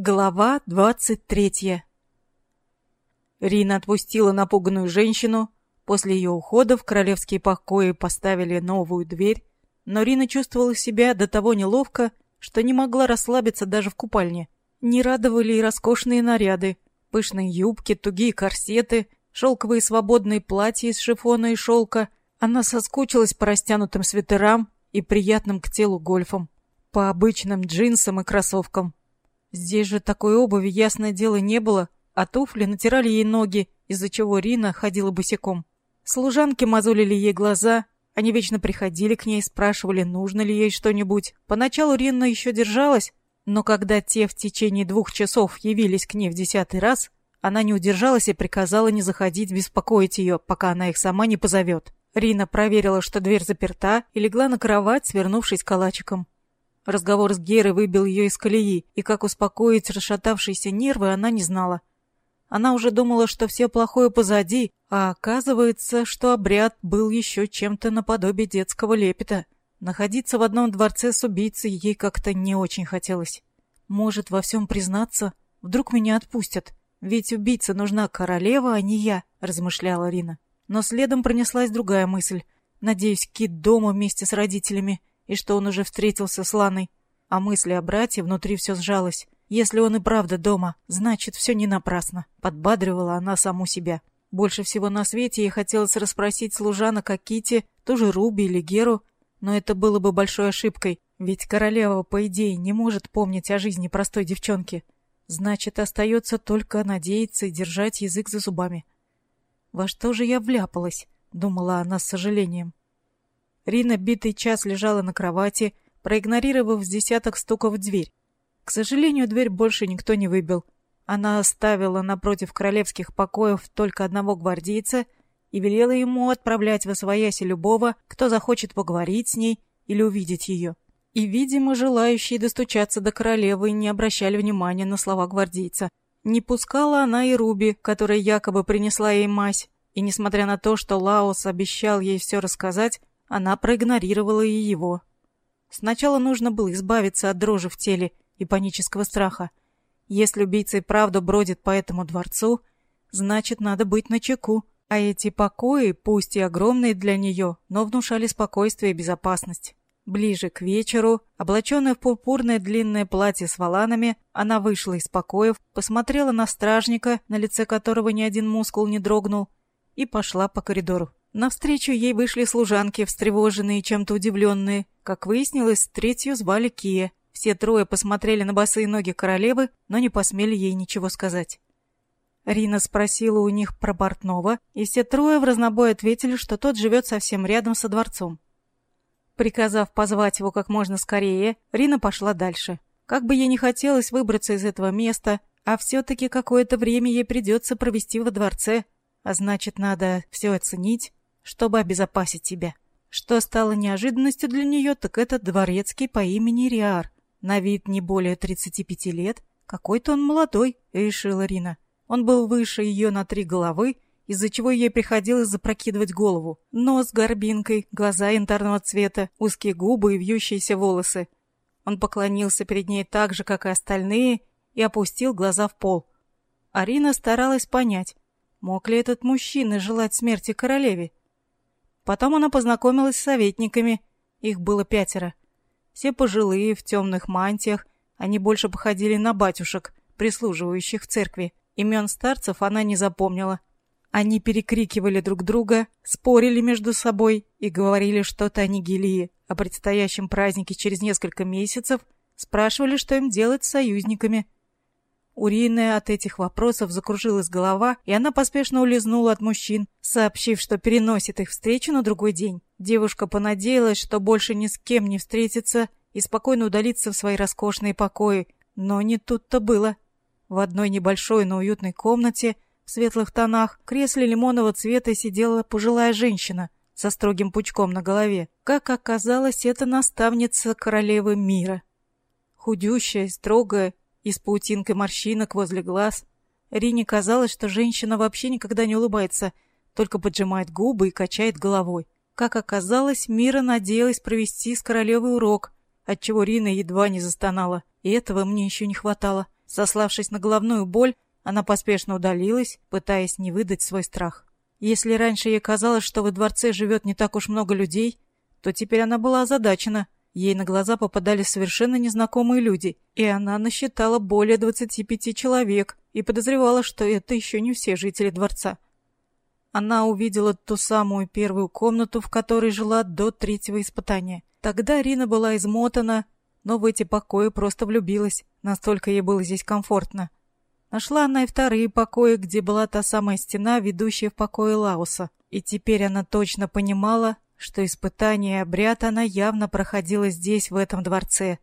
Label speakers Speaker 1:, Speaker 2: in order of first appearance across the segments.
Speaker 1: Глава двадцать третья Рина отпустила напуганную женщину. После ее ухода в королевские покои поставили новую дверь, но Рина чувствовала себя до того неловко, что не могла расслабиться даже в купальне. Не радовали и роскошные наряды, пышные юбки, тугие корсеты, шелковые свободные платья из шифона и шелка. Она соскучилась по растянутым свитерам и приятным к телу гольфам, по обычным джинсам и кроссовкам. Здесь же такой обуви, ясное дело, не было, а туфли натирали ей ноги, из-за чего Рина ходила босиком. Служанки мозолили ей глаза, они вечно приходили к ней, спрашивали, нужно ли ей что-нибудь. Поначалу Рина еще держалась, но когда те в течение двух часов явились к ней в десятый раз, она не удержалась и приказала не заходить беспокоить ее, пока она их сама не позовет. Рина проверила, что дверь заперта, и легла на кровать, свернувшись калачиком. Разговор с Герой выбил ее из колеи, и как успокоить расшатавшиеся нервы она не знала. Она уже думала, что все плохое позади, а оказывается, что обряд был еще чем-то наподобие детского лепета. Находиться в одном дворце с убийцей ей как-то не очень хотелось. Может, во всем признаться? Вдруг меня отпустят? Ведь убийца нужна королева, а не я, размышляла Рина. Но следом пронеслась другая мысль. Надеюсь, Кит дома вместе с родителями и что он уже встретился с Ланой. А мысли о брате внутри все сжалось. Если он и правда дома, значит, все не напрасно. Подбадривала она саму себя. Больше всего на свете ей хотелось расспросить служанок о Ките, тоже Руби или Геру, но это было бы большой ошибкой, ведь королева, по идее, не может помнить о жизни простой девчонки. Значит, остается только надеяться и держать язык за зубами. «Во что же я вляпалась?» — думала она с сожалением. Рина битый час лежала на кровати, проигнорировав с десяток стуков в дверь. К сожалению, дверь больше никто не выбил. Она оставила напротив королевских покоев только одного гвардейца и велела ему отправлять во свояси любого, кто захочет поговорить с ней или увидеть ее. И, видимо, желающие достучаться до королевы не обращали внимания на слова гвардейца. Не пускала она и Руби, которая якобы принесла ей мазь, и, несмотря на то, что Лаос обещал ей все рассказать, она проигнорировала и его. Сначала нужно было избавиться от дрожи в теле и панического страха. Если убийца и правда бродит по этому дворцу, значит, надо быть начеку. А эти покои, пусть и огромные для нее, но внушали спокойствие и безопасность. Ближе к вечеру, облаченная в пурпурное длинное платье с воланами, она вышла из покоев, посмотрела на стражника, на лице которого ни один мускул не дрогнул, и пошла по коридору. Навстречу ей вышли служанки, встревоженные чем-то удивленные. Как выяснилось, третью звали Кия. Все трое посмотрели на босые ноги королевы, но не посмели ей ничего сказать. Рина спросила у них про Бортнова, и все трое в разнобой ответили, что тот живет совсем рядом со дворцом. Приказав позвать его как можно скорее, Рина пошла дальше. Как бы ей не хотелось выбраться из этого места, а все-таки какое-то время ей придется провести во дворце, а значит, надо все оценить, чтобы обезопасить себя. Что стало неожиданностью для нее, так это дворецкий по имени Риар. На вид не более 35 лет. Какой-то он молодой, решила Рина. Он был выше ее на три головы, из-за чего ей приходилось запрокидывать голову. Нос горбинкой, глаза янтарного цвета, узкие губы и вьющиеся волосы. Он поклонился перед ней так же, как и остальные, и опустил глаза в пол. Арина старалась понять, мог ли этот мужчина желать смерти королеве. Потом она познакомилась с советниками. Их было пятеро. Все пожилые, в темных мантиях. Они больше походили на батюшек, прислуживающих в церкви. Имен старцев она не запомнила. Они перекрикивали друг друга, спорили между собой и говорили что-то о Нигелии, о предстоящем празднике через несколько месяцев, спрашивали, что им делать с союзниками – у Рины от этих вопросов закружилась голова, и она поспешно улизнула от мужчин, сообщив, что переносит их встречу на другой день. Девушка понадеялась, что больше ни с кем не встретится и спокойно удалится в свои роскошные покои, но не тут-то было. В одной небольшой, но уютной комнате в светлых тонах в кресле лимонного цвета сидела пожилая женщина со строгим пучком на голове. Как оказалось, это наставница королевы мира. Худющая, строгая и с паутинкой морщинок возле глаз. Рине казалось, что женщина вообще никогда не улыбается, только поджимает губы и качает головой. Как оказалось, Мира надеялась провести с королевой урок, отчего Рина едва не застонала. И этого мне еще не хватало. Сославшись на головную боль, она поспешно удалилась, пытаясь не выдать свой страх. Если раньше ей казалось, что во дворце живет не так уж много людей, то теперь она была озадачена. Ей на глаза попадались совершенно незнакомые люди, и она насчитала более 25 человек и подозревала, что это еще не все жители дворца. Она увидела ту самую первую комнату, в которой жила до третьего испытания. Тогда Рина была измотана, но в эти покои просто влюбилась, настолько ей было здесь комфортно. Нашла она и вторые покои, где была та самая стена, ведущая в покои Лауса. И теперь она точно понимала, что испытание обряд она явно проходила здесь, в этом дворце.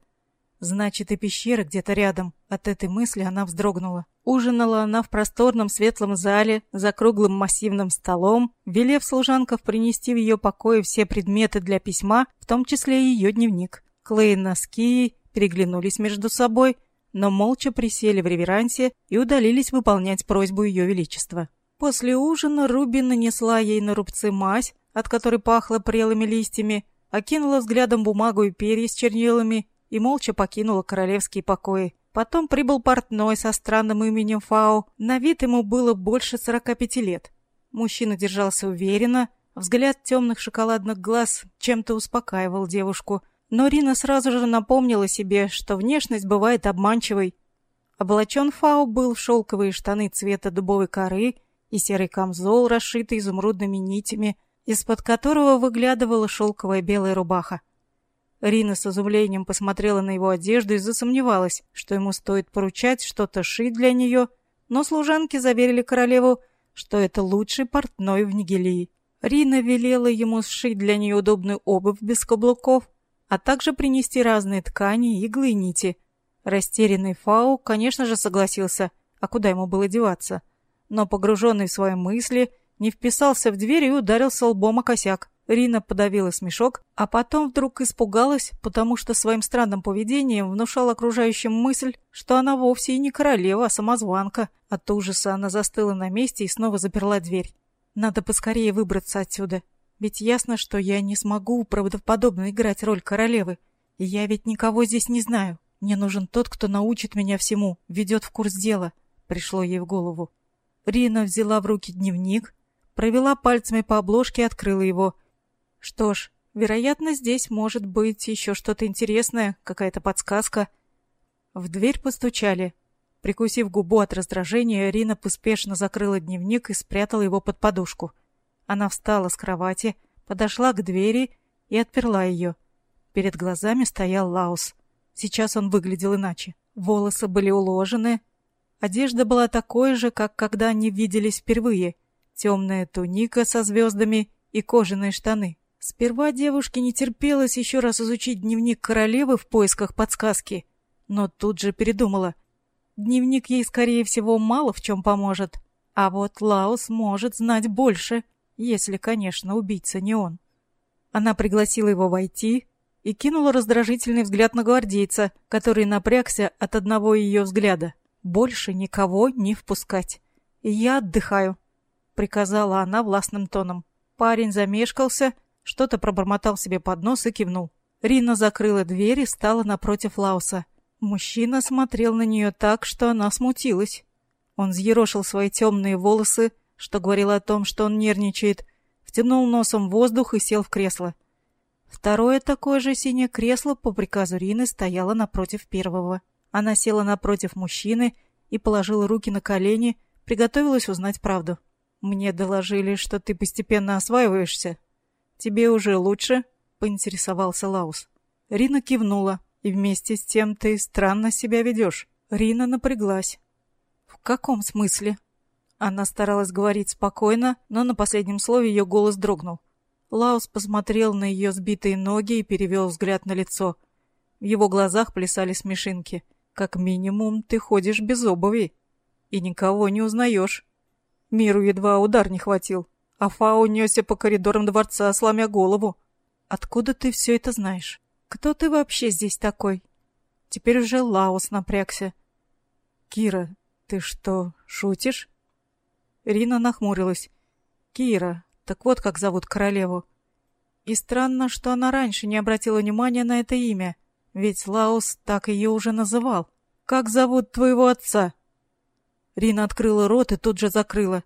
Speaker 1: Значит, и пещера где-то рядом. От этой мысли она вздрогнула. Ужинала она в просторном светлом зале за круглым массивным столом, велев служанков принести в ее покое все предметы для письма, в том числе и ее дневник. Клейн с Кией переглянулись между собой, но молча присели в реверансе и удалились выполнять просьбу Ее Величества. После ужина Руби нанесла ей на рубцы мазь, от которой пахло прелыми листьями, окинула взглядом бумагу и перья с чернилами и молча покинула королевские покои. Потом прибыл портной со странным именем Фау. На вид ему было больше 45 лет. Мужчина держался уверенно, взгляд темных шоколадных глаз чем-то успокаивал девушку – но Рина сразу же напомнила себе, что внешность бывает обманчивой. Облачен Фау был в шелковые штаны цвета дубовой коры и серый камзол, расшитый изумрудными нитями, из-под которого выглядывала шелковая белая рубаха. Рина с изумлением посмотрела на его одежду и засомневалась, что ему стоит поручать что-то шить для нее, но служанки заверили королеву, что это лучший портной в Нигелии. Рина велела ему сшить для нее удобную обувь без каблуков, а также принести разные ткани, иглы и нити. Растерянный Фау, конечно же, согласился, а куда ему было деваться? Но, погруженный в свои мысли, не вписался в дверь и ударился лбом о косяк. Рина подавила смешок, а потом вдруг испугалась, потому что своим странным поведением внушал окружающим мысль, что она вовсе и не королева, а самозванка. От ужаса она застыла на месте и снова заперла дверь. Надо поскорее выбраться отсюда. Ведь ясно, что я не смогу правдоподобно играть роль королевы. И я ведь никого здесь не знаю. Мне нужен тот, кто научит меня всему, ведет в курс дела. Пришло ей в голову. Рина взяла в руки дневник, провела пальцами по обложке и открыла его. Что ж, вероятно, здесь может быть еще что-то интересное, какая-то подсказка. В дверь постучали. Прикусив губу от раздражения, Рина поспешно закрыла дневник и спрятала его под подушку. — она встала с кровати, подошла к двери и отперла ее. Перед глазами стоял Лаус. Сейчас он выглядел иначе. Волосы были уложены. Одежда была такой же, как когда они виделись впервые. Темная туника со звездами и кожаные штаны. Сперва девушке не терпелось еще раз изучить дневник королевы в поисках подсказки, но тут же передумала. Дневник ей, скорее всего, мало в чем поможет, а вот Лаус может знать больше. Если, конечно, убийца не он. Она пригласила его войти и кинула раздражительный взгляд на гвардейца, который напрягся от одного ее взгляда. «Больше никого не впускать. Я отдыхаю», — приказала она властным тоном. Парень замешкался, что-то пробормотал себе под нос и кивнул. Рина закрыла дверь и стала напротив Лауса. Мужчина смотрел на нее так, что она смутилась. Он взъерошил свои темные волосы, что говорило о том, что он нервничает, втянул носом воздух и сел в кресло. Второе такое же синее кресло по приказу Рины стояло напротив первого. Она села напротив мужчины и положила руки на колени, приготовилась узнать правду. «Мне доложили, что ты постепенно осваиваешься. Тебе уже лучше?» — поинтересовался Лаус. Рина кивнула. «И вместе с тем ты странно себя ведешь». Рина напряглась. «В каком смысле?» Она старалась говорить спокойно, но на последнем слове ее голос дрогнул. Лаус посмотрел на ее сбитые ноги и перевел взгляд на лицо. В его глазах плясали смешинки. «Как минимум, ты ходишь без обуви и никого не узнаешь. Миру едва удар не хватил, а Фау несся по коридорам дворца, сломя голову. Откуда ты все это знаешь? Кто ты вообще здесь такой?» Теперь уже Лаус напрягся. «Кира, ты что, шутишь?» Рина нахмурилась. Кира, так вот как зовут королеву. И странно, что она раньше не обратила внимания на это имя, ведь Лаус так ее уже называл. Как зовут твоего отца?» Рина открыла рот и тут же закрыла.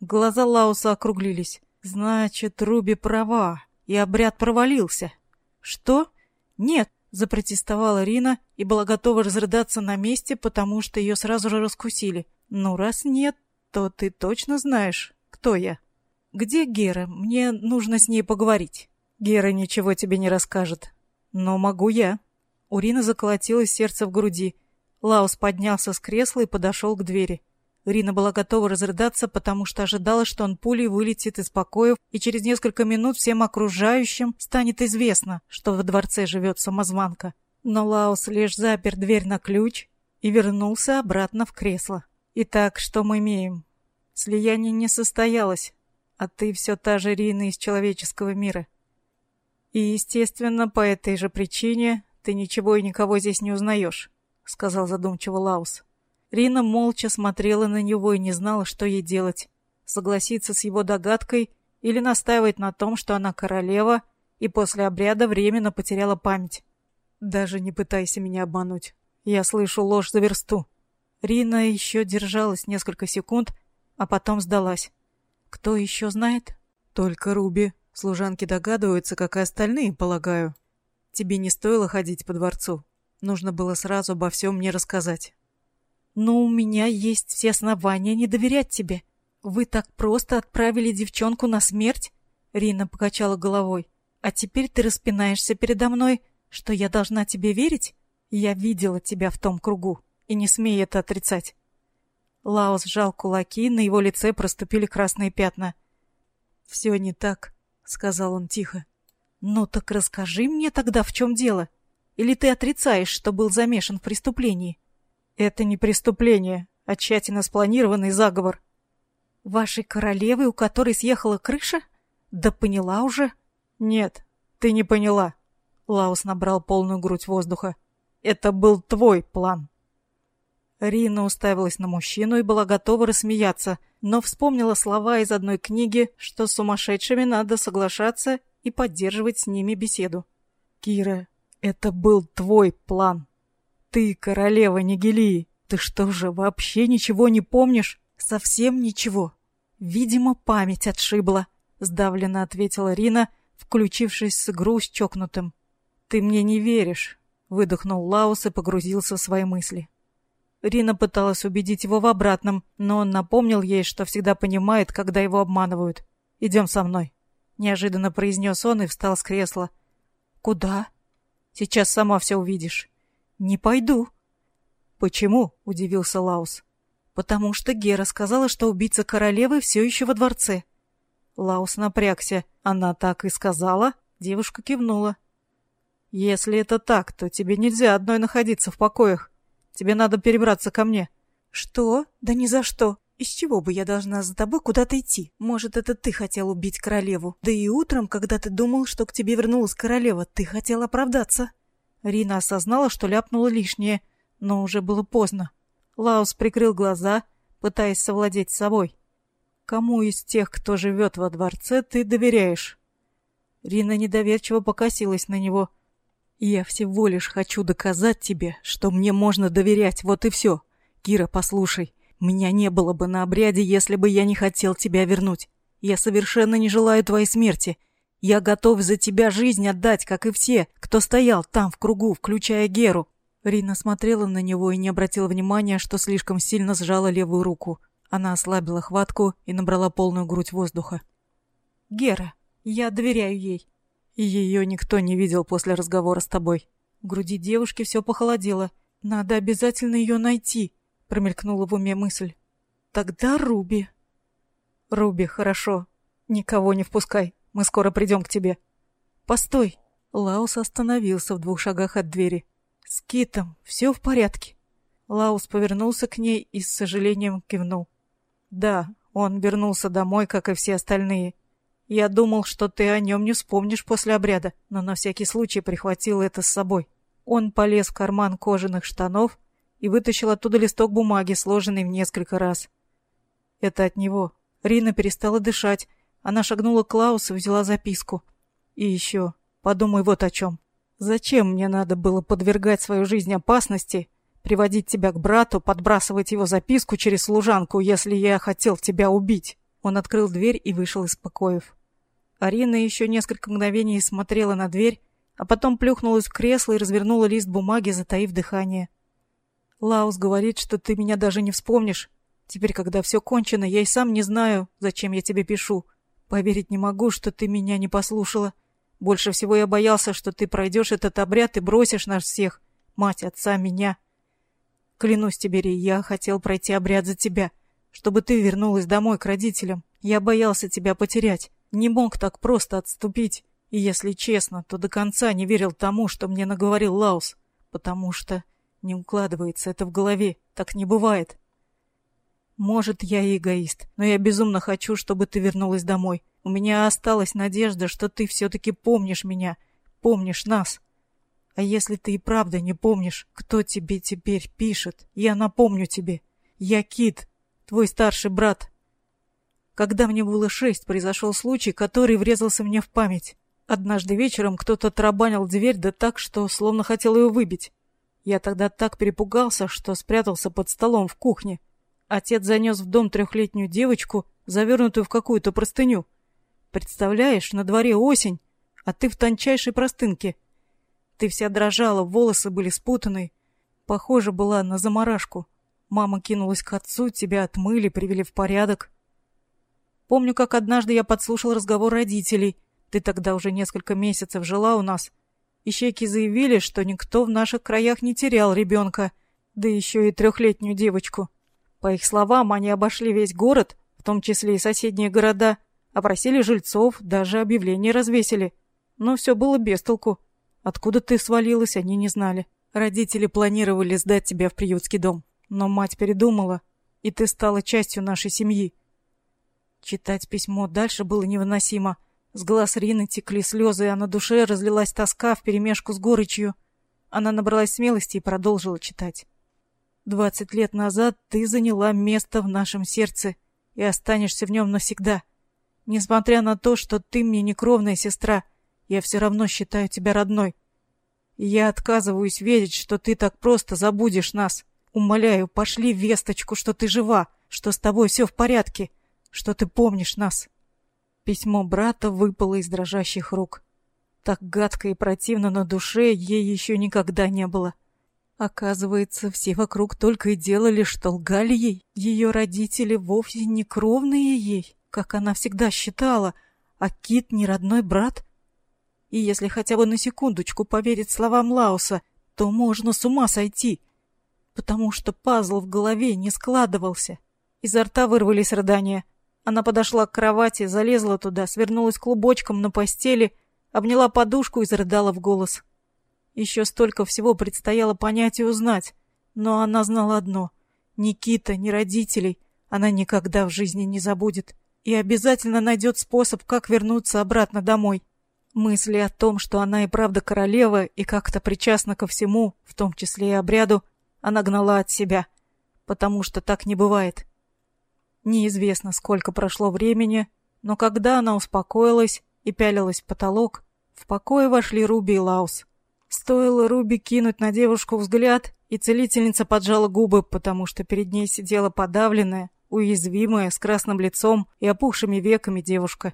Speaker 1: Глаза Лауса округлились. «Значит, Руби права, и обряд провалился». «Что? Нет!» — запротестовала Рина и была готова разрыдаться на месте, потому что ее сразу же раскусили. «Ну, раз нет, то ты точно знаешь, кто я?» «Где Гера? Мне нужно с ней поговорить». «Гера ничего тебе не расскажет. Но могу я». У Рины заколотилось сердце в груди. Лаус поднялся с кресла и подошел к двери. Рина была готова разрыдаться, потому что ожидала, что он пулей вылетит из покоев, и через несколько минут всем окружающим станет известно, что во дворце живет самозванка. Но Лаус лишь запер дверь на ключ и вернулся обратно в кресло. «Итак, что мы имеем?» «Слияние не состоялось, а ты все та же Рина из человеческого мира. И, естественно, по этой же причине ты ничего и никого здесь не узнаешь», — сказал задумчиво Лаус. Рина молча смотрела на него и не знала, что ей делать. Согласиться с его догадкой или настаивать на том, что она королева и после обряда временно потеряла память. «Даже не пытайся меня обмануть. Я слышу ложь за версту». Рина еще держалась несколько секунд, а потом сдалась. «Кто еще знает?» «Только Руби. Служанки догадываются, как и остальные, полагаю. Тебе не стоило ходить по дворцу. Нужно было сразу обо всем мне рассказать». «Но у меня есть все основания не доверять тебе. Вы так просто отправили девчонку на смерть?» Рина покачала головой. «А теперь ты распинаешься передо мной, что я должна тебе верить? Я видела тебя в том кругу, и не смей это отрицать». Лаос сжал кулаки, на его лице проступили красные пятна. «Все не так», — сказал он тихо. «Ну так расскажи мне тогда, в чем дело? Или ты отрицаешь, что был замешан в преступлении?» Это не преступление, а тщательно спланированный заговор. Вашей королевы, у которой съехала крыша? Да поняла уже. Нет, ты не поняла. Лаус набрал полную грудь воздуха. Это был твой план. Рина уставилась на мужчину и была готова рассмеяться, но вспомнила слова из одной книги, что с сумасшедшими надо соглашаться и поддерживать с ними беседу. Кира, это был твой план. «Ты, королева Нигелии, ты что же, вообще ничего не помнишь?» «Совсем ничего. Видимо, память отшибла», — сдавленно ответила Рина, включившись с игру с чокнутым. «Ты мне не веришь», — выдохнул Лаус и погрузился в свои мысли. Рина пыталась убедить его в обратном, но он напомнил ей, что всегда понимает, когда его обманывают. «Идем со мной», — неожиданно произнес он и встал с кресла. «Куда?» «Сейчас сама все увидишь». «Не пойду». «Почему?» — удивился Лаус. «Потому что Гера сказала, что убийца королевы все еще во дворце». Лаус напрягся. «Она так и сказала?» Девушка кивнула. «Если это так, то тебе нельзя одной находиться в покоях. Тебе надо перебраться ко мне». «Что? Да ни за что. Из чего бы я должна за тобой куда-то идти? Может, это ты хотел убить королеву? Да и утром, когда ты думал, что к тебе вернулась королева, ты хотел оправдаться». Рина осознала, что ляпнула лишнее, но уже было поздно. Лаус прикрыл глаза, пытаясь совладеть с собой. «Кому из тех, кто живет во дворце, ты доверяешь?» Рина недоверчиво покосилась на него. «Я всего лишь хочу доказать тебе, что мне можно доверять, вот и все. Кира, послушай, меня не было бы на обряде, если бы я не хотел тебя вернуть. Я совершенно не желаю твоей смерти, я готов за тебя жизнь отдать, как и все, кто стоял там в кругу, включая Геру. Рина смотрела на него и не обратила внимания, что слишком сильно сжала левую руку. Она ослабила хватку и набрала полную грудь воздуха. «Гера, я доверяю ей». И ее никто не видел после разговора с тобой. В груди девушки все похолодело. «Надо обязательно ее найти», — промелькнула в уме мысль. «Тогда Руби». «Руби, хорошо. Никого не впускай. Мы скоро придем к тебе». «Постой!» Лаус остановился в двух шагах от двери. «С Китом все в порядке?» Лаус повернулся к ней и с сожалением кивнул. «Да, он вернулся домой, как и все остальные. Я думал, что ты о нем не вспомнишь после обряда, но на всякий случай прихватил это с собой». Он полез в карман кожаных штанов и вытащил оттуда листок бумаги, сложенный в несколько раз. Это от него. Рина перестала дышать, она шагнула к Клаусу и взяла записку. И еще, подумай вот о чем. Зачем мне надо было подвергать свою жизнь опасности, приводить тебя к брату, подбрасывать его записку через служанку, если я хотел тебя убить. Он открыл дверь и вышел из покоев. Арина еще несколько мгновений смотрела на дверь, а потом плюхнулась в кресло и развернула лист бумаги, затаив дыхание. Лаус говорит, что ты меня даже не вспомнишь. Теперь, когда все кончено, я и сам не знаю, зачем я тебе пишу. Поверить не могу, что ты меня не послушала. Больше всего я боялся, что ты пройдешь этот обряд и бросишь нас всех, мать, отца, меня. Клянусь тебе, Ри, я хотел пройти обряд за тебя, чтобы ты вернулась домой к родителям. Я боялся тебя потерять, не мог так просто отступить. И если честно, то до конца не верил тому, что мне наговорил Лаус, потому что не укладывается это в голове, так не бывает. Может, я и эгоист, но я безумно хочу, чтобы ты вернулась домой. У меня осталась надежда, что ты все-таки помнишь меня, помнишь нас. А если ты и правда не помнишь, кто тебе теперь пишет, я напомню тебе. Я Кит, твой старший брат. Когда мне было шесть, произошел случай, который врезался мне в память. Однажды вечером кто-то тарабанил дверь да так, что словно хотел ее выбить. Я тогда так перепугался, что спрятался под столом в кухне. Отец занес в дом трехлетнюю девочку, завернутую в какую-то простыню. Представляешь, на дворе осень, а ты в тончайшей простынке. Ты вся дрожала, волосы были спутаны. Похоже была на заморашку. Мама кинулась к отцу, тебя отмыли, привели в порядок. Помню, как однажды я подслушал разговор родителей. Ты тогда уже несколько месяцев жила у нас. Ищейки заявили, что никто в наших краях не терял ребенка, да еще и трехлетнюю девочку. По их словам, они обошли весь город, в том числе и соседние города, опросили жильцов, даже объявления развесили. Но все было без толку. Откуда ты свалилась, они не знали. Родители планировали сдать тебя в приютский дом, но мать передумала, и ты стала частью нашей семьи. Читать письмо дальше было невыносимо. С глаз Рины текли слезы, а на душе разлилась тоска вперемешку с горечью. Она набралась смелости и продолжила читать. «Двадцать лет назад ты заняла место в нашем сердце и останешься в нем навсегда. Несмотря на то, что ты мне не кровная сестра, я все равно считаю тебя родной. Я отказываюсь верить, что ты так просто забудешь нас. Умоляю, пошли весточку, что ты жива, что с тобой все в порядке, что ты помнишь нас». Письмо брата выпало из дрожащих рук. Так гадко и противно на душе ей еще никогда не было. Оказывается, все вокруг только и делали, что лгали ей. Ее родители вовсе не кровные ей, как она всегда считала, а Кит не родной брат. И если хотя бы на секундочку поверить словам Лауса, то можно с ума сойти, потому что пазл в голове не складывался. Изо рта вырвались рыдания. Она подошла к кровати, залезла туда, свернулась клубочком на постели, обняла подушку и зарыдала в голос. Еще столько всего предстояло понять и узнать, но она знала одно — Никита, ни родителей она никогда в жизни не забудет и обязательно найдет способ, как вернуться обратно домой. Мысли о том, что она и правда королева и как-то причастна ко всему, в том числе и обряду, она гнала от себя, потому что так не бывает. Неизвестно, сколько прошло времени, но когда она успокоилась и пялилась в потолок, в покое вошли Руби и Лаус. Стоило Руби кинуть на девушку взгляд, и целительница поджала губы, потому что перед ней сидела подавленная, уязвимая, с красным лицом и опухшими веками девушка.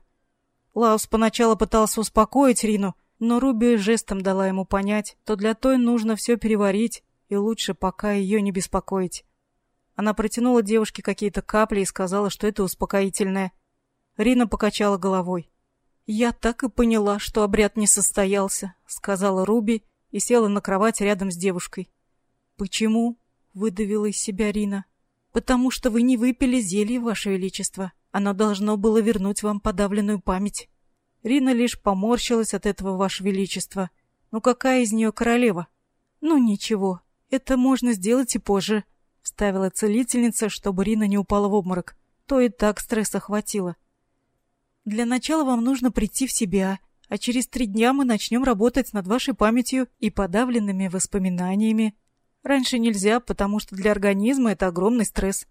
Speaker 1: Лаус поначалу пытался успокоить Рину, но Руби жестом дала ему понять, что для той нужно все переварить, и лучше пока ее не беспокоить. Она протянула девушке какие-то капли и сказала, что это успокоительное. Рина покачала головой. «Я так и поняла, что обряд не состоялся», — сказала Руби и села на кровать рядом с девушкой. «Почему?» — выдавила из себя Рина. «Потому что вы не выпили зелье, Ваше Величество. Оно должно было вернуть вам подавленную память». Рина лишь поморщилась от этого, Ваше Величество. «Ну какая из нее королева?» «Ну ничего, это можно сделать и позже», Ставила целительница, чтобы Рина не упала в обморок. То и так стресса хватило. Для начала вам нужно прийти в себя, а через три дня мы начнем работать над вашей памятью и подавленными воспоминаниями. Раньше нельзя, потому что для организма это огромный стресс.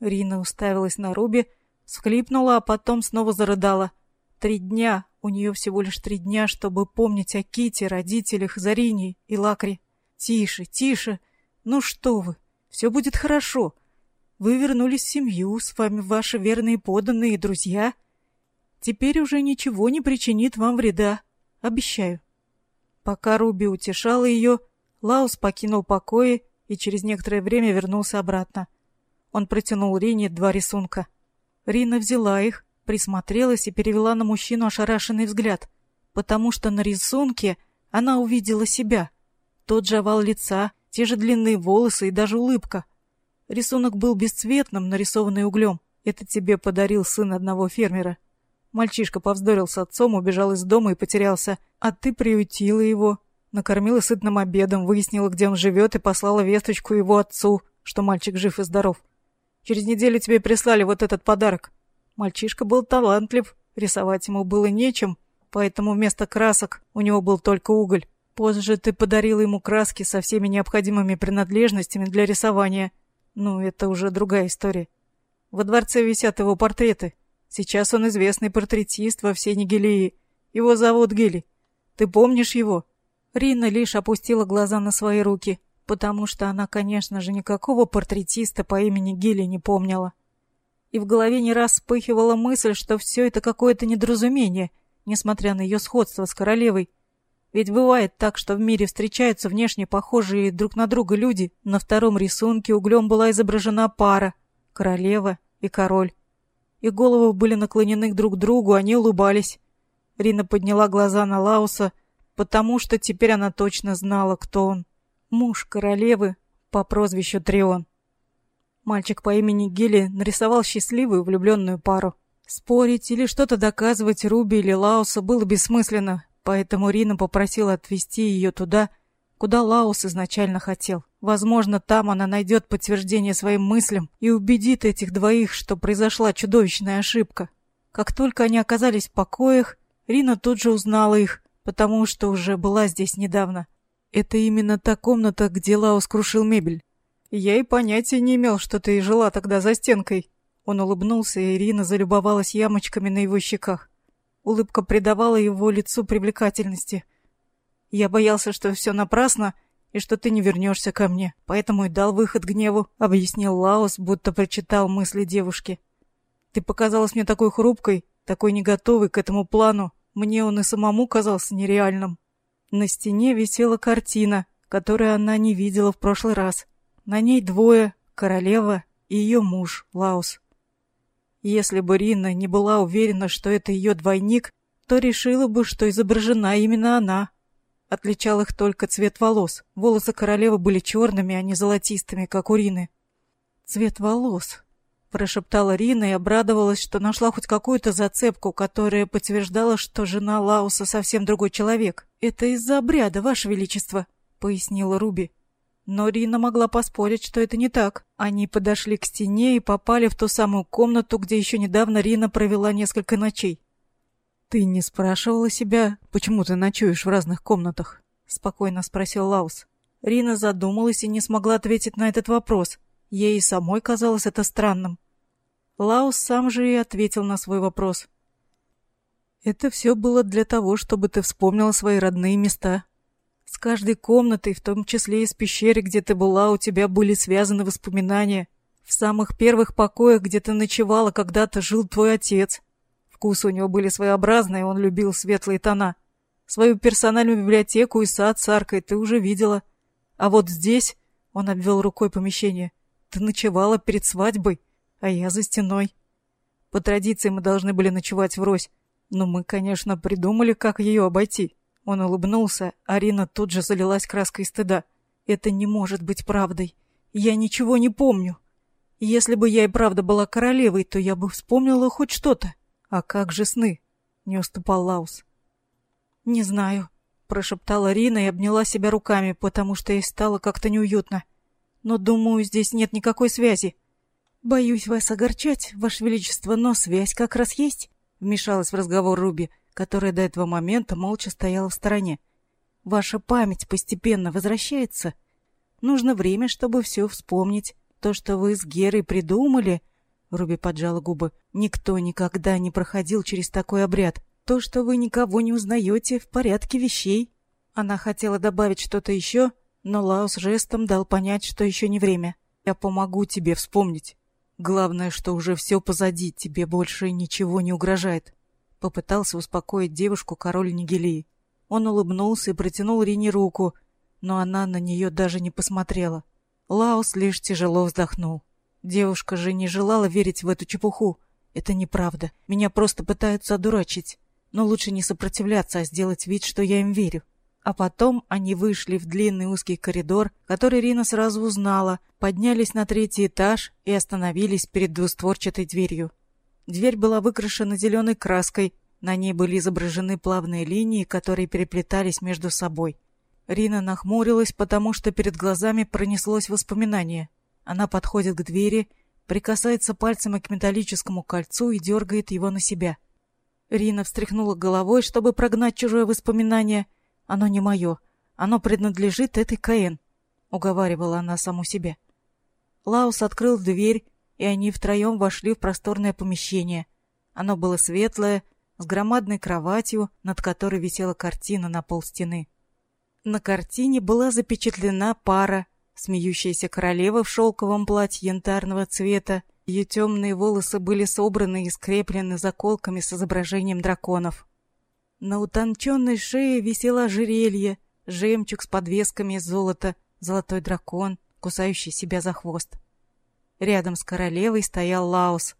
Speaker 1: Рина уставилась на Руби, всхлипнула, а потом снова зарыдала. Три дня, у нее всего лишь три дня, чтобы помнить о Ките, родителях, Зарине и Лакре. Тише, тише, Ну что вы, все будет хорошо. Вы вернулись в семью, с вами ваши верные подданные и друзья. Теперь уже ничего не причинит вам вреда, обещаю. Пока Руби утешала ее, Лаус покинул покои и через некоторое время вернулся обратно. Он протянул Рине два рисунка. Рина взяла их, присмотрелась и перевела на мужчину ошарашенный взгляд, потому что на рисунке она увидела себя. Тот же овал лица, те же длинные волосы и даже улыбка. Рисунок был бесцветным, нарисованный углем. Это тебе подарил сын одного фермера. Мальчишка повздорил с отцом, убежал из дома и потерялся. А ты приютила его, накормила сытным обедом, выяснила, где он живет, и послала весточку его отцу, что мальчик жив и здоров. Через неделю тебе прислали вот этот подарок. Мальчишка был талантлив, рисовать ему было нечем, поэтому вместо красок у него был только уголь. Позже ты подарила ему краски со всеми необходимыми принадлежностями для рисования. Ну, это уже другая история. Во дворце висят его портреты. Сейчас он известный портретист во всей Нигелии. Его зовут Гели. Ты помнишь его?» Рина лишь опустила глаза на свои руки, потому что она, конечно же, никакого портретиста по имени Гели не помнила. И в голове не раз вспыхивала мысль, что все это какое-то недоразумение, несмотря на ее сходство с королевой. Ведь бывает так, что в мире встречаются внешне похожие друг на друга люди. На втором рисунке углем была изображена пара — королева и король. Их головы были наклонены друг к другу, они улыбались. Рина подняла глаза на Лауса, потому что теперь она точно знала, кто он. Муж королевы по прозвищу Трион. Мальчик по имени Гилли нарисовал счастливую влюбленную пару. Спорить или что-то доказывать Руби или Лаусу было бессмысленно, поэтому Рина попросила отвезти ее туда, куда Лаус изначально хотел. Возможно, там она найдет подтверждение своим мыслям и убедит этих двоих, что произошла чудовищная ошибка. Как только они оказались в покоях, Рина тут же узнала их, потому что уже была здесь недавно. Это именно та комната, где Лаус крушил мебель. Я и понятия не имел, что ты жила тогда за стенкой. Он улыбнулся, и Ирина залюбовалась ямочками на его щеках. Улыбка придавала его лицу привлекательности. Я боялся, что все напрасно, и что ты не вернешься ко мне, поэтому и дал выход гневу, объяснил Лаос, будто прочитал мысли девушки. Ты показалась мне такой хрупкой, такой не готовой к этому плану, мне он и самому казался нереальным. На стене висела картина, которую она не видела в прошлый раз. На ней двое — королева и ее муж, Лаус. Если бы Рина не была уверена, что это ее двойник, то решила бы, что изображена именно она. Отличал их только цвет волос. Волосы королевы были черными, а не золотистыми, как у Рины. «Цвет волос», прошептала Рина и обрадовалась, что нашла хоть какую-то зацепку, которая подтверждала, что жена Лауса совсем другой человек. «Это из-за обряда, Ваше Величество», — пояснила Руби. Но Рина могла поспорить, что это не так. Они подошли к стене и попали в ту самую комнату, где еще недавно Рина провела несколько ночей. «Ты не спрашивала себя, почему ты ночуешь в разных комнатах?» — спокойно спросил Лаус. Рина задумалась и не смогла ответить на этот вопрос — Ей самой казалось это странным. Лаус сам же и ответил на свой вопрос. «Это все было для того, чтобы ты вспомнила свои родные места. С каждой комнатой, в том числе и с пещерой, где ты была, у тебя были связаны воспоминания. В самых первых покоях, где ты ночевала, когда-то жил твой отец. Вкусы у него были своеобразные, он любил светлые тона. Свою персональную библиотеку и сад с аркой ты уже видела. А вот здесь, — он обвел рукой помещение, — ты ночевала перед свадьбой, а я за стеной. По традиции мы должны были ночевать врозь, но мы, конечно, придумали, как ее обойти. Он улыбнулся, Арина тут же залилась краской стыда. Это не может быть правдой. Я ничего не помню. Если бы я и правда была королевой, то я бы вспомнила хоть что-то. А как же сны? Не уступал Лаус. Не знаю, прошептала Рина и обняла себя руками, потому что ей стало как-то неуютно. Но, думаю, здесь нет никакой связи. Боюсь вас огорчать, Ваше Величество, но связь как раз есть, вмешалась в разговор Руби, которая до этого момента молча стояла в стороне. Ваша память постепенно возвращается. Нужно время, чтобы все вспомнить. То, что вы с Герой придумали, Руби поджала губы. Никто никогда не проходил через такой обряд. То, что вы никого не узнаете, в порядке вещей. Она хотела добавить что-то еще, Но Лаус жестом дал понять, что еще не время. «Я помогу тебе вспомнить. Главное, что уже все позади, тебе больше ничего не угрожает». Попытался успокоить девушку король Нигелии. Он улыбнулся и протянул Рине руку, но она на нее даже не посмотрела. Лаус лишь тяжело вздохнул. Девушка же не желала верить в эту чепуху. Это неправда. Меня просто пытаются одурачить. Но лучше не сопротивляться, а сделать вид, что я им верю. А потом они вышли в длинный узкий коридор, который Рина сразу узнала, поднялись на третий этаж и остановились перед двустворчатой дверью. Дверь была выкрашена зеленой краской, на ней были изображены плавные линии, которые переплетались между собой. Рина нахмурилась, потому что перед глазами пронеслось воспоминание. Она подходит к двери, прикасается пальцем к металлическому кольцу и дергает его на себя. Рина встряхнула головой, чтобы прогнать чужое воспоминание. «Оно не мое. Оно принадлежит этой Каэн», — уговаривала она саму себе. Лаус открыл дверь, и они втроем вошли в просторное помещение. Оно было светлое, с громадной кроватью, над которой висела картина на полстены. На картине была запечатлена пара, смеющаяся королева в шелковом платье янтарного цвета. Ее темные волосы были собраны и скреплены заколками с изображением драконов. На утонченной шее висело ожерелье, жемчуг с подвесками из золота, золотой дракон, кусающий себя за хвост. Рядом с королевой стоял Лаус.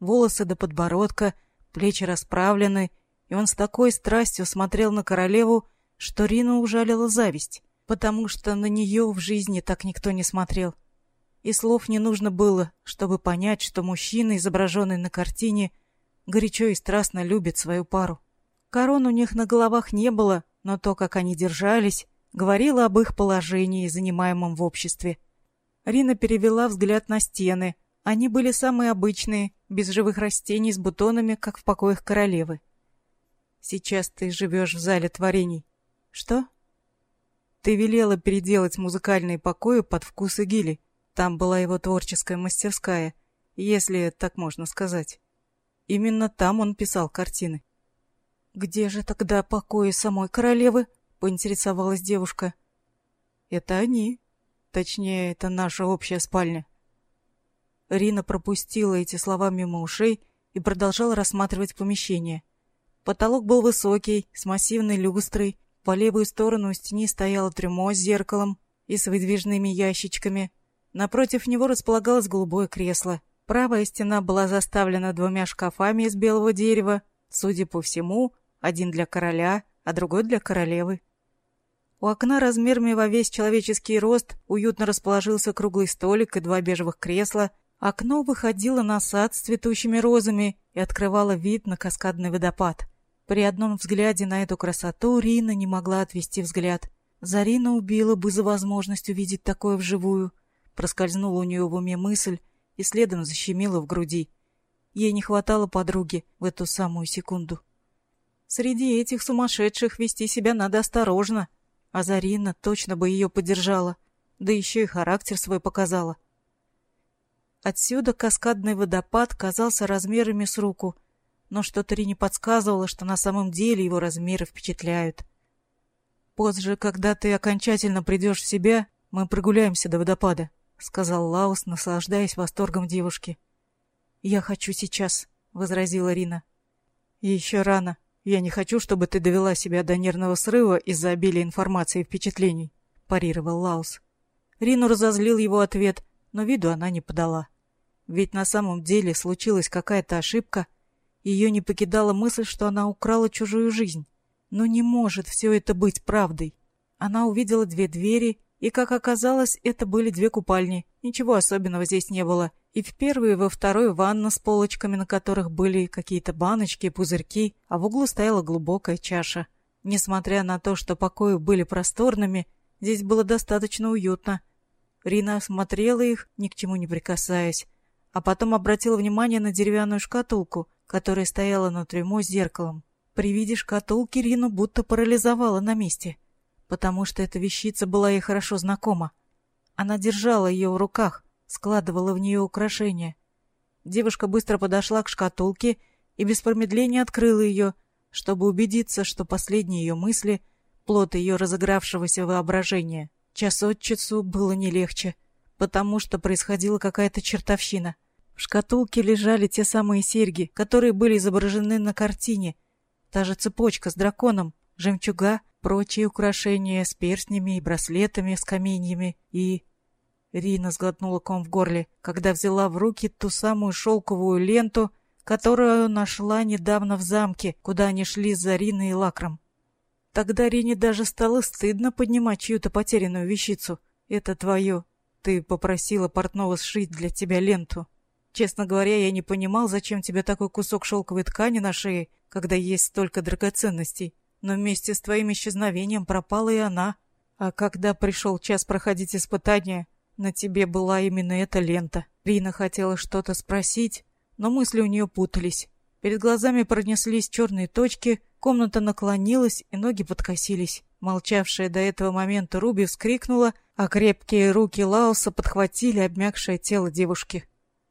Speaker 1: Волосы до подбородка, плечи расправлены, и он с такой страстью смотрел на королеву, что Рина ужалила зависть потому что на нее в жизни так никто не смотрел. И слов не нужно было, чтобы понять, что мужчина, изображенный на картине, горячо и страстно любит свою пару. Корон у них на головах не было, но то, как они держались, говорило об их положении, занимаемом в обществе. Рина перевела взгляд на стены. Они были самые обычные, без живых растений с бутонами, как в покоях королевы. «Сейчас ты живешь в зале творений». «Что?» Ты велела переделать музыкальные покои под вкусы Гили. Там была его творческая мастерская, если так можно сказать. Именно там он писал картины. «Где же тогда покои самой королевы?» — поинтересовалась девушка. «Это они. Точнее, это наша общая спальня». Рина пропустила эти слова мимо ушей и продолжала рассматривать помещение. Потолок был высокий, с массивной люстрой, по левую сторону стены стояло трюмо с зеркалом и с выдвижными ящичками. Напротив него располагалось голубое кресло. Правая стена была заставлена двумя шкафами из белого дерева, судя по всему, один для короля, а другой для королевы. У окна размерами во весь человеческий рост уютно расположился круглый столик и два бежевых кресла. Окно выходило на сад с цветущими розами и открывало вид на каскадный водопад. При одном взгляде на эту красоту Рина не могла отвести взгляд. Зарина убила бы за возможность увидеть такое вживую. Проскользнула у нее в уме мысль и следом защемила в груди. Ей не хватало подруги в эту самую секунду. Среди этих сумасшедших вести себя надо осторожно, а Зарина точно бы ее поддержала, да еще и характер свой показала. Отсюда каскадный водопад казался размерами с руку — но что-то Рине подсказывало, что на самом деле его размеры впечатляют. «Позже, когда ты окончательно придешь в себя, мы прогуляемся до водопада», — сказал Лаус, наслаждаясь восторгом девушки. «Я хочу сейчас», — возразила Рина. «Еще рано. Я не хочу, чтобы ты довела себя до нервного срыва из-за обилия информации и впечатлений», — парировал Лаус. Рину разозлил его ответ, но виду она не подала. Ведь на самом деле случилась какая-то ошибка, ее не покидала мысль, что она украла чужую жизнь. Но не может все это быть правдой. Она увидела две двери, и, как оказалось, это были две купальни. Ничего особенного здесь не было. И в первой, и во второй ванна с полочками, на которых были какие-то баночки, пузырьки, а в углу стояла глубокая чаша. Несмотря на то, что покои были просторными, здесь было достаточно уютно. Рина осмотрела их, ни к чему не прикасаясь, а потом обратила внимание на деревянную шкатулку, которая стояла на трюмо с зеркалом. При виде шкатулки Рину будто парализовала на месте, потому что эта вещица была ей хорошо знакома. Она держала ее в руках, складывала в нее украшения. Девушка быстро подошла к шкатулке и без промедления открыла ее, чтобы убедиться, что последние ее мысли — плод ее разыгравшегося воображения. час от часу было не легче, потому что происходила какая-то чертовщина. В шкатулке лежали те самые серьги, которые были изображены на картине. Та же цепочка с драконом, жемчуга, прочие украшения с перстнями и браслетами с каменьями и... Рина сглотнула ком в горле, когда взяла в руки ту самую шелковую ленту, которую нашла недавно в замке, куда они шли с Зариной и Лакром. Тогда Рине даже стало стыдно поднимать чью-то потерянную вещицу. Это твое. Ты попросила портного сшить для тебя ленту. Честно говоря, я не понимал, зачем тебе такой кусок шелковой ткани на шее, когда есть столько драгоценностей. Но вместе с твоим исчезновением пропала и она. А когда пришел час проходить испытания, на тебе была именно эта лента. Рина хотела что-то спросить, но мысли у нее путались. Перед глазами пронеслись черные точки, комната наклонилась и ноги подкосились. Молчавшая до этого момента Руби вскрикнула, а крепкие руки Лауса подхватили обмякшее тело девушки.